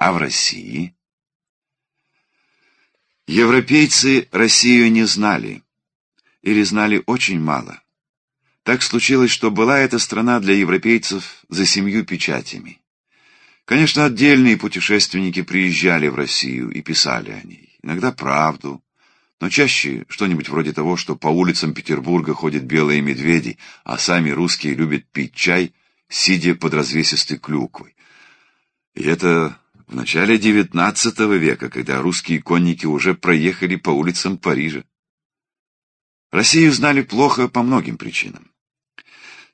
А в России? Европейцы Россию не знали. Или знали очень мало. Так случилось, что была эта страна для европейцев за семью печатями. Конечно, отдельные путешественники приезжали в Россию и писали о ней. Иногда правду, но чаще что-нибудь вроде того, что по улицам Петербурга ходят белые медведи, а сами русские любят пить чай, сидя под развесистой клюквой. И это в начале XIX века, когда русские конники уже проехали по улицам Парижа. Россию знали плохо по многим причинам.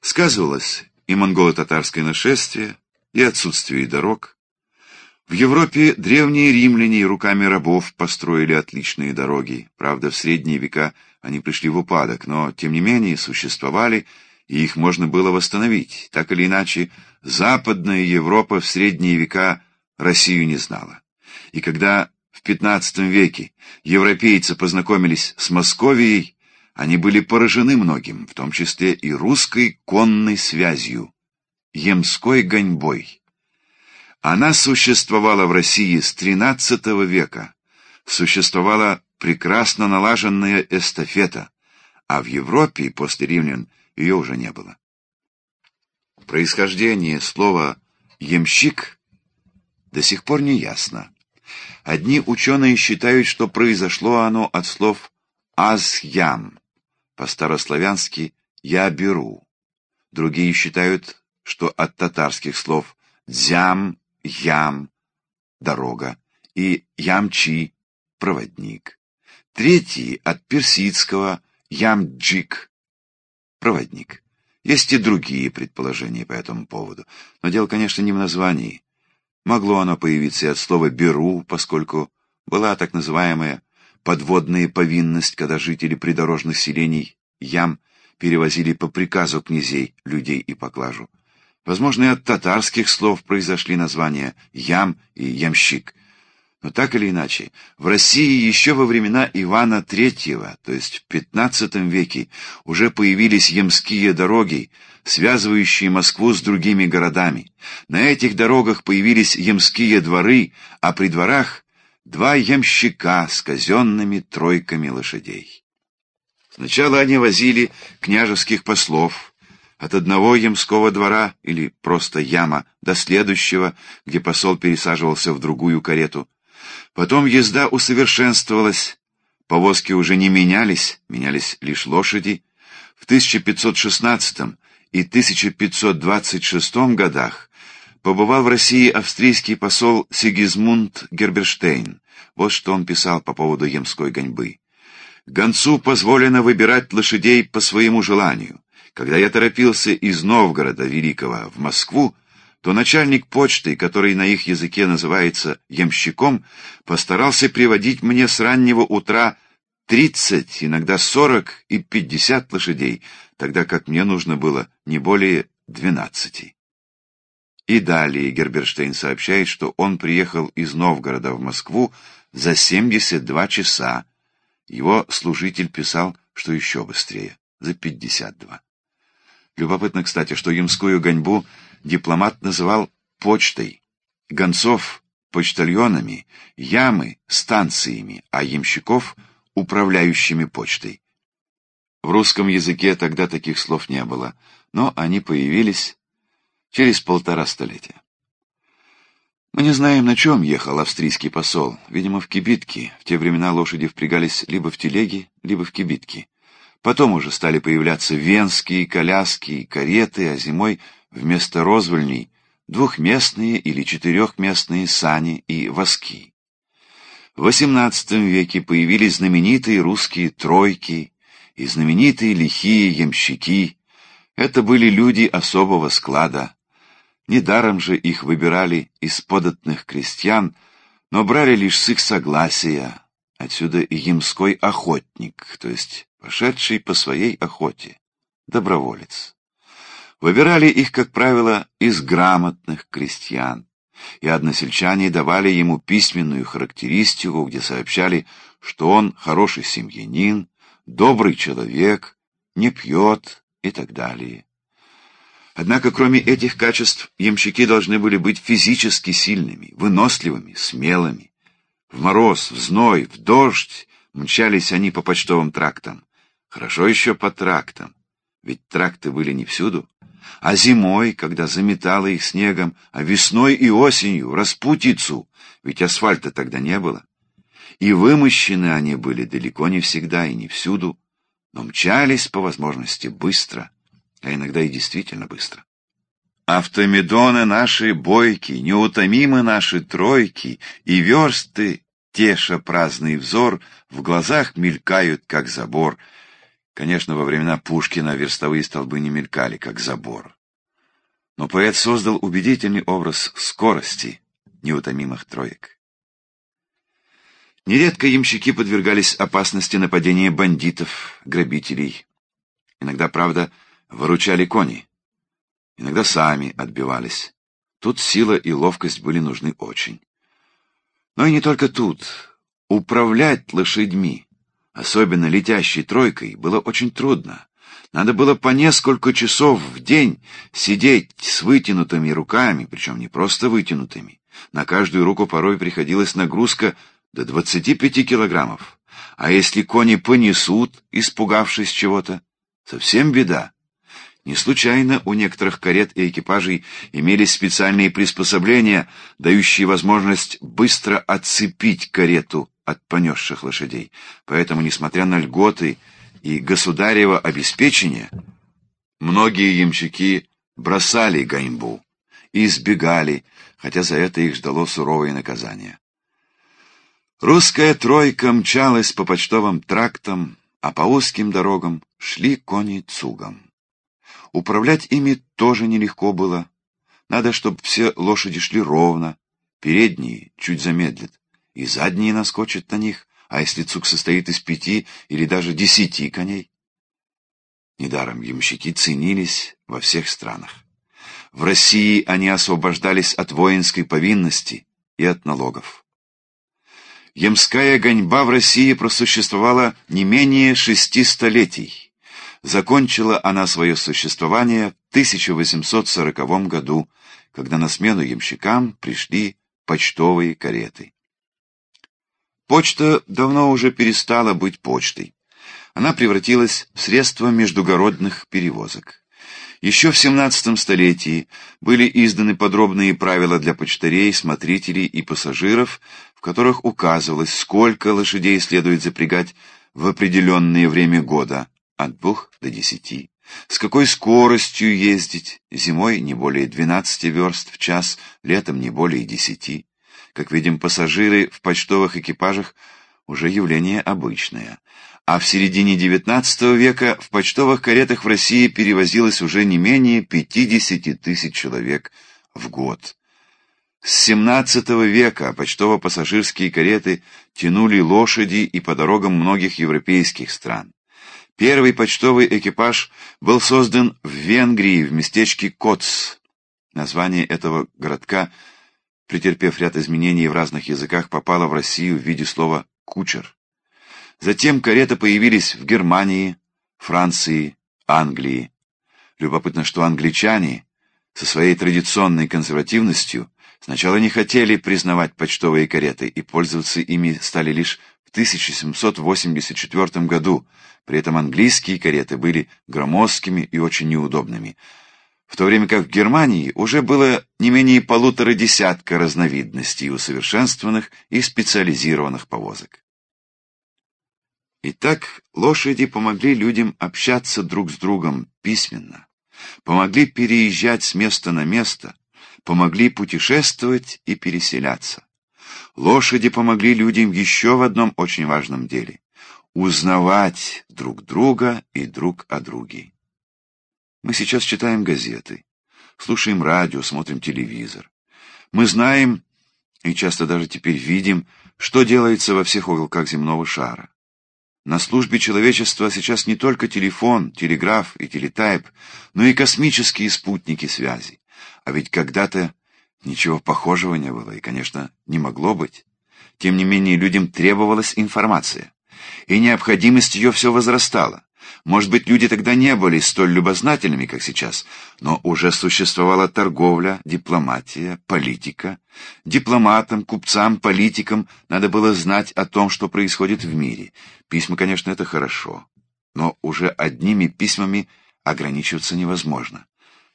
Сказывалось и монголо-татарское нашествие, и отсутствие дорог. В Европе древние римляне руками рабов построили отличные дороги. Правда, в средние века они пришли в упадок, но, тем не менее, существовали, и их можно было восстановить. Так или иначе, Западная Европа в средние века Россию не знала. И когда в XV веке европейцы познакомились с Московией, они были поражены многим, в том числе и русской конной связью, Емской гоньбой. Она существовала в России с XIII века, существовала прекрасно налаженная эстафета, а в Европе после римлян ее уже не было. Происхождение слова «ямщик» до сих пор не ясно. Одни ученые считают, что произошло оно от слов «аз-ям», по-старославянски «я беру». Другие считают, что от татарских слов «дзям», «ям» — «дорога» и «ямчи» — «проводник». Третий от персидского «ямджик» — «проводник». Есть и другие предположения по этому поводу, но дело, конечно, не в названии. Могло оно появиться и от слова «беру», поскольку была так называемая подводная повинность, когда жители придорожных селений ям перевозили по приказу князей людей и поклажу. Возможно, и от татарских слов произошли названия «ям» и «ямщик». Но так или иначе, в России еще во времена Ивана III, то есть в XV веке, уже появились ямские дороги, связывающие Москву с другими городами. На этих дорогах появились ямские дворы, а при дворах два ямщика с казенными тройками лошадей. Сначала они возили княжеских послов, от одного ямского двора, или просто яма, до следующего, где посол пересаживался в другую карету. Потом езда усовершенствовалась, повозки уже не менялись, менялись лишь лошади. В 1516 и 1526 годах побывал в России австрийский посол Сигизмунд Герберштейн. Вот что он писал по поводу ямской гоньбы. «Гонцу позволено выбирать лошадей по своему желанию. Когда я торопился из Новгорода Великого в Москву, то начальник почты, который на их языке называется ямщиком, постарался приводить мне с раннего утра тридцать, иногда сорок и пятьдесят лошадей, тогда как мне нужно было не более двенадцати. И далее Герберштейн сообщает, что он приехал из Новгорода в Москву за семьдесят два часа. Его служитель писал, что еще быстрее, за пятьдесят два. Любопытно, кстати, что ямскую гоньбу дипломат называл почтой, гонцов — почтальонами, ямы — станциями, а ямщиков — управляющими почтой. В русском языке тогда таких слов не было, но они появились через полтора столетия. Мы не знаем, на чем ехал австрийский посол. Видимо, в кибитке. В те времена лошади впрягались либо в телеги, либо в кибитки. Потом уже стали появляться венские коляски и кареты, а зимой вместо розвольней двухместные или четырехместные сани и воски. В XVIII веке появились знаменитые русские тройки и знаменитые лихие ямщики. Это были люди особого склада. Недаром же их выбирали из податных крестьян, но брали лишь с их согласия. Отсюда и ямской охотник, то есть пошедший по своей охоте, доброволец. Выбирали их, как правило, из грамотных крестьян, и односельчане давали ему письменную характеристику, где сообщали, что он хороший семьянин, добрый человек, не пьет и так далее. Однако, кроме этих качеств, ямщики должны были быть физически сильными, выносливыми, смелыми. В мороз, в зной, в дождь мчались они по почтовым трактам. Хорошо еще по трактам, ведь тракты были не всюду. А зимой, когда заметало их снегом, а весной и осенью распутицу, ведь асфальта тогда не было. И вымощены они были далеко не всегда и не всюду, но мчались по возможности быстро, а иногда и действительно быстро. Автомедоны наши бойки, неутомимы наши тройки, и версты, теша праздный взор, в глазах мелькают, как забор. Конечно, во времена Пушкина верстовые столбы не мелькали, как забор. Но поэт создал убедительный образ скорости неутомимых троек. Нередко ямщики подвергались опасности нападения бандитов, грабителей. Иногда, правда, выручали кони. Иногда сами отбивались. Тут сила и ловкость были нужны очень. Но и не только тут. Управлять лошадьми, особенно летящей тройкой, было очень трудно. Надо было по несколько часов в день сидеть с вытянутыми руками, причем не просто вытянутыми. На каждую руку порой приходилась нагрузка до 25 килограммов. А если кони понесут, испугавшись чего-то, совсем беда. Не случайно у некоторых карет и экипажей имелись специальные приспособления, дающие возможность быстро отцепить карету от понесших лошадей. Поэтому, несмотря на льготы и государево обеспечение, многие ямщики бросали ганьбу и избегали, хотя за это их ждало суровое наказание. Русская тройка мчалась по почтовым трактам, а по узким дорогам шли кони цугом. Управлять ими тоже нелегко было. Надо, чтобы все лошади шли ровно, передние чуть замедлят, и задние наскочат на них, а если цуг состоит из пяти или даже десяти коней? Недаром ямщики ценились во всех странах. В России они освобождались от воинской повинности и от налогов. Ямская гоньба в России просуществовала не менее шести столетий. Закончила она свое существование в 1840 году, когда на смену ямщикам пришли почтовые кареты. Почта давно уже перестала быть почтой. Она превратилась в средство междугородных перевозок. Еще в 17 столетии были изданы подробные правила для почтарей, смотрителей и пассажиров, в которых указывалось, сколько лошадей следует запрягать в определенное время года, от двух до десяти, с какой скоростью ездить, зимой не более 12 верст в час, летом не более десяти. Как видим, пассажиры в почтовых экипажах уже явление обычное а в середине XIX века в почтовых каретах в России перевозилось уже не менее 50 тысяч человек в год. С XVII века почтово-пассажирские кареты тянули лошади и по дорогам многих европейских стран. Первый почтовый экипаж был создан в Венгрии в местечке Коц. Название этого городка, претерпев ряд изменений в разных языках, попало в Россию в виде слова «кучер». Затем кареты появились в Германии, Франции, Англии. Любопытно, что англичане со своей традиционной консервативностью сначала не хотели признавать почтовые кареты и пользоваться ими стали лишь в 1784 году. При этом английские кареты были громоздкими и очень неудобными, в то время как в Германии уже было не менее полутора десятка разновидностей усовершенствованных и специализированных повозок. Итак, лошади помогли людям общаться друг с другом письменно, помогли переезжать с места на место, помогли путешествовать и переселяться. Лошади помогли людям еще в одном очень важном деле — узнавать друг друга и друг о друге. Мы сейчас читаем газеты, слушаем радио, смотрим телевизор. Мы знаем, и часто даже теперь видим, что делается во всех уголках земного шара. На службе человечества сейчас не только телефон, телеграф и телетайп, но и космические спутники связи. А ведь когда-то ничего похожего не было и, конечно, не могло быть. Тем не менее, людям требовалась информация, и необходимость ее все возрастала. Может быть, люди тогда не были столь любознательными, как сейчас, но уже существовала торговля, дипломатия, политика. Дипломатам, купцам, политикам надо было знать о том, что происходит в мире. Письма, конечно, это хорошо, но уже одними письмами ограничиваться невозможно.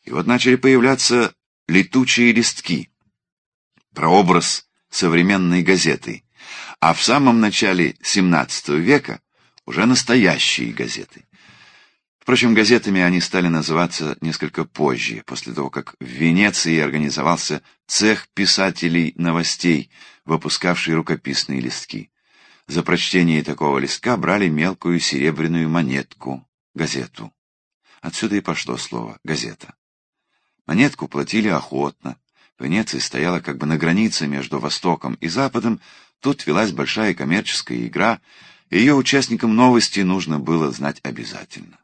И вот начали появляться летучие листки, прообраз современной газеты, а в самом начале XVII века уже настоящие газеты. Впрочем, газетами они стали называться несколько позже, после того, как в Венеции организовался цех писателей новостей, выпускавший рукописные листки. За прочтение такого листка брали мелкую серебряную монетку, газету. Отсюда и пошло слово «газета». Монетку платили охотно. В Венеции стояла как бы на границе между Востоком и Западом, тут велась большая коммерческая игра, ее участникам новости нужно было знать обязательно.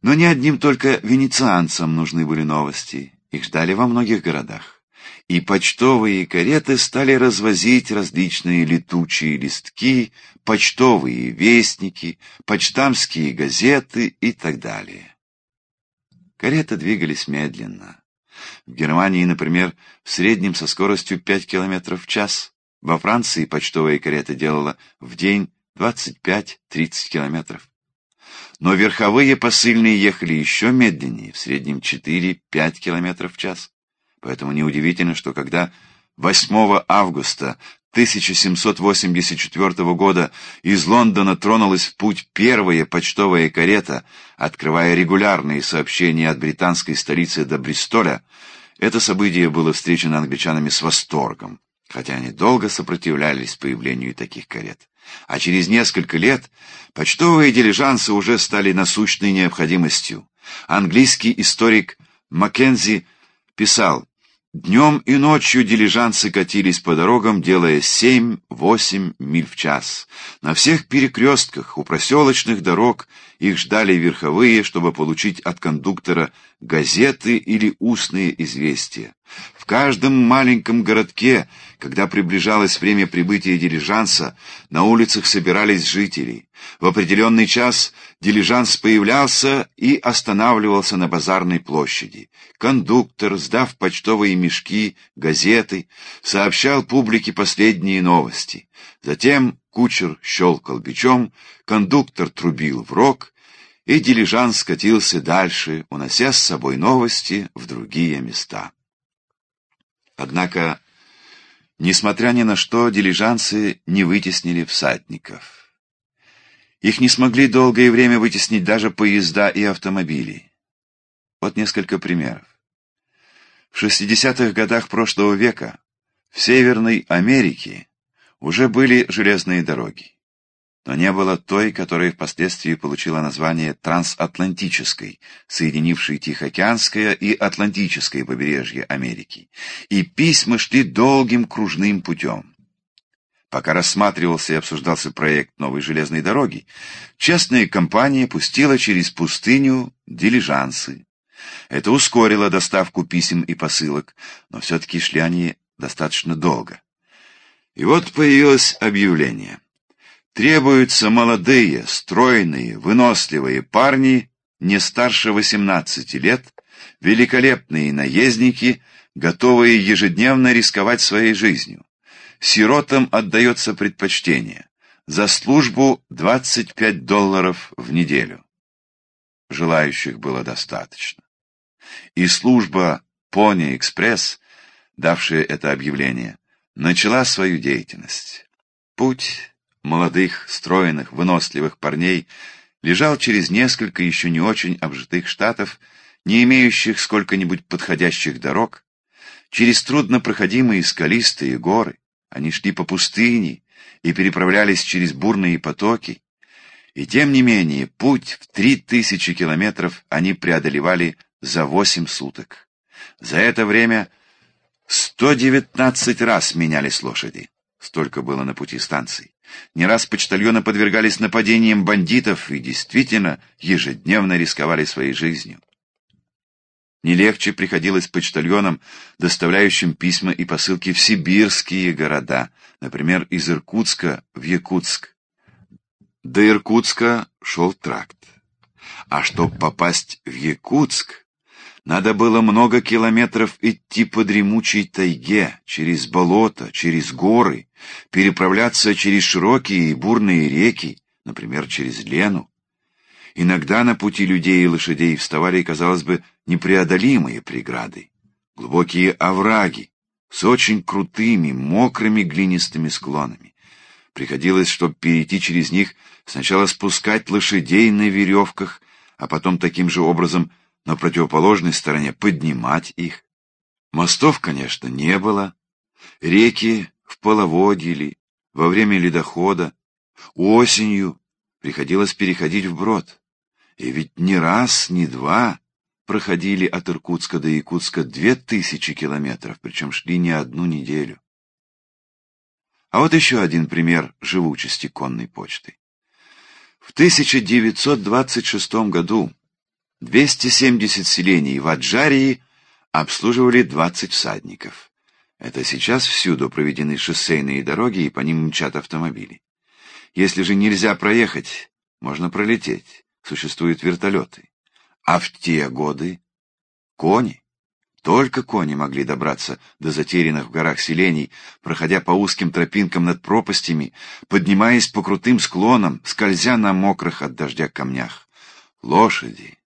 Но не одним только венецианцам нужны были новости, их ждали во многих городах. И почтовые кареты стали развозить различные летучие листки, почтовые вестники, почтамские газеты и так далее. Кареты двигались медленно. В Германии, например, в среднем со скоростью 5 км в час, во Франции почтовая карета делала в день 25-30 километров. Но верховые посыльные ехали еще медленнее, в среднем 4-5 километров в час. Поэтому неудивительно, что когда 8 августа 1784 года из Лондона тронулась в путь первая почтовая карета, открывая регулярные сообщения от британской столицы до Бристоля, это событие было встречено англичанами с восторгом хотя они долго сопротивлялись появлению таких карет. А через несколько лет почтовые дилижансы уже стали насущной необходимостью. Английский историк Маккензи писал, Днем и ночью дилижансы катились по дорогам, делая семь-восемь миль в час. На всех перекрестках, у проселочных дорог их ждали верховые, чтобы получить от кондуктора газеты или устные известия. В каждом маленьком городке, когда приближалось время прибытия дилижанса, на улицах собирались жители. В определенный час дилижанс появлялся и останавливался на базарной площади. Кондуктор, сдав почтовые мешки, газеты, сообщал публике последние новости. Затем кучер щелкал бичом, кондуктор трубил в рог, и дилижанс скатился дальше, унося с собой новости в другие места. Однако, несмотря ни на что, дилижансы не вытеснили всадников. Их не смогли долгое время вытеснить даже поезда и автомобили. Вот несколько примеров. В 60-х годах прошлого века в Северной Америке уже были железные дороги, но не было той, которая впоследствии получила название трансатлантической, соединившей Тихоокеанское и Атлантическое побережье Америки, и письма шли долгим кружным путем. Пока рассматривался и обсуждался проект новой железной дороги, частная компания пустила через пустыню дилижансы. Это ускорило доставку писем и посылок, но все-таки шли они достаточно долго. И вот появилось объявление. Требуются молодые, стройные, выносливые парни не старше 18 лет, великолепные наездники, готовые ежедневно рисковать своей жизнью сиротам отдается предпочтение. За службу 25 долларов в неделю. Желающих было достаточно. И служба Пони Экспресс, давшая это объявление, начала свою деятельность. Путь молодых, стройных, выносливых парней лежал через несколько еще не очень обжитых штатов, не имеющих сколько-нибудь подходящих дорог, через труднопроходимые скалистые горы, они шли по пустыне и переправлялись через бурные потоки, и тем не менее путь в три тысячи километров они преодолевали за восемь суток. За это время 119 раз менялись лошади. Столько было на пути станций. Не раз почтальоны подвергались нападениям бандитов и действительно ежедневно рисковали своей жизнью. Не легче приходилось почтальонам, доставляющим письма и посылки в сибирские города, например, из Иркутска в Якутск. до Иркутска шел тракт. А чтобы попасть в Якутск, надо было много километров идти по дремучей тайге, через болото, через горы, переправляться через широкие и бурные реки, например, через Лену. Иногда на пути людей и лошадей вставали, казалось бы, непреодолимые преграды, глубокие овраги с очень крутыми, мокрыми глинистыми склонами. Приходилось, чтобы перейти через них, сначала спускать лошадей на веревках, а потом таким же образом на противоположной стороне поднимать их. Мостов, конечно, не было. Реки в половодье во время ледохода, осенью приходилось переходить вброд. И ведь ни раз, ни два проходили от Иркутска до Якутска две тысячи километров, причем шли не одну неделю. А вот еще один пример живучести конной почты. В 1926 году 270 селений в Аджарии обслуживали 20 всадников. Это сейчас всюду проведены шоссейные дороги, и по ним мчат автомобили. Если же нельзя проехать, можно пролететь. Существуют вертолеты. А в те годы кони. Только кони могли добраться до затерянных в горах селений, проходя по узким тропинкам над пропастями, поднимаясь по крутым склонам, скользя на мокрых от дождя камнях. Лошади,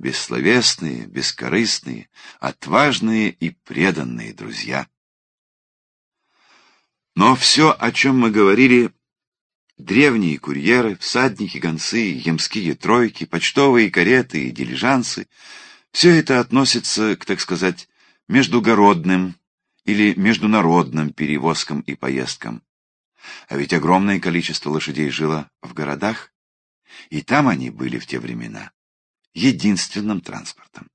бессловесные, бескорыстные, отважные и преданные друзья. Но все, о чем мы говорили, древние курьеры, всадники, гонцы, ямские тройки, почтовые кареты и дилижансы, все это относится к, так сказать, междугородным или международным перевозкам и поездкам. А ведь огромное количество лошадей жило в городах, и там они были в те времена единственным транспортом.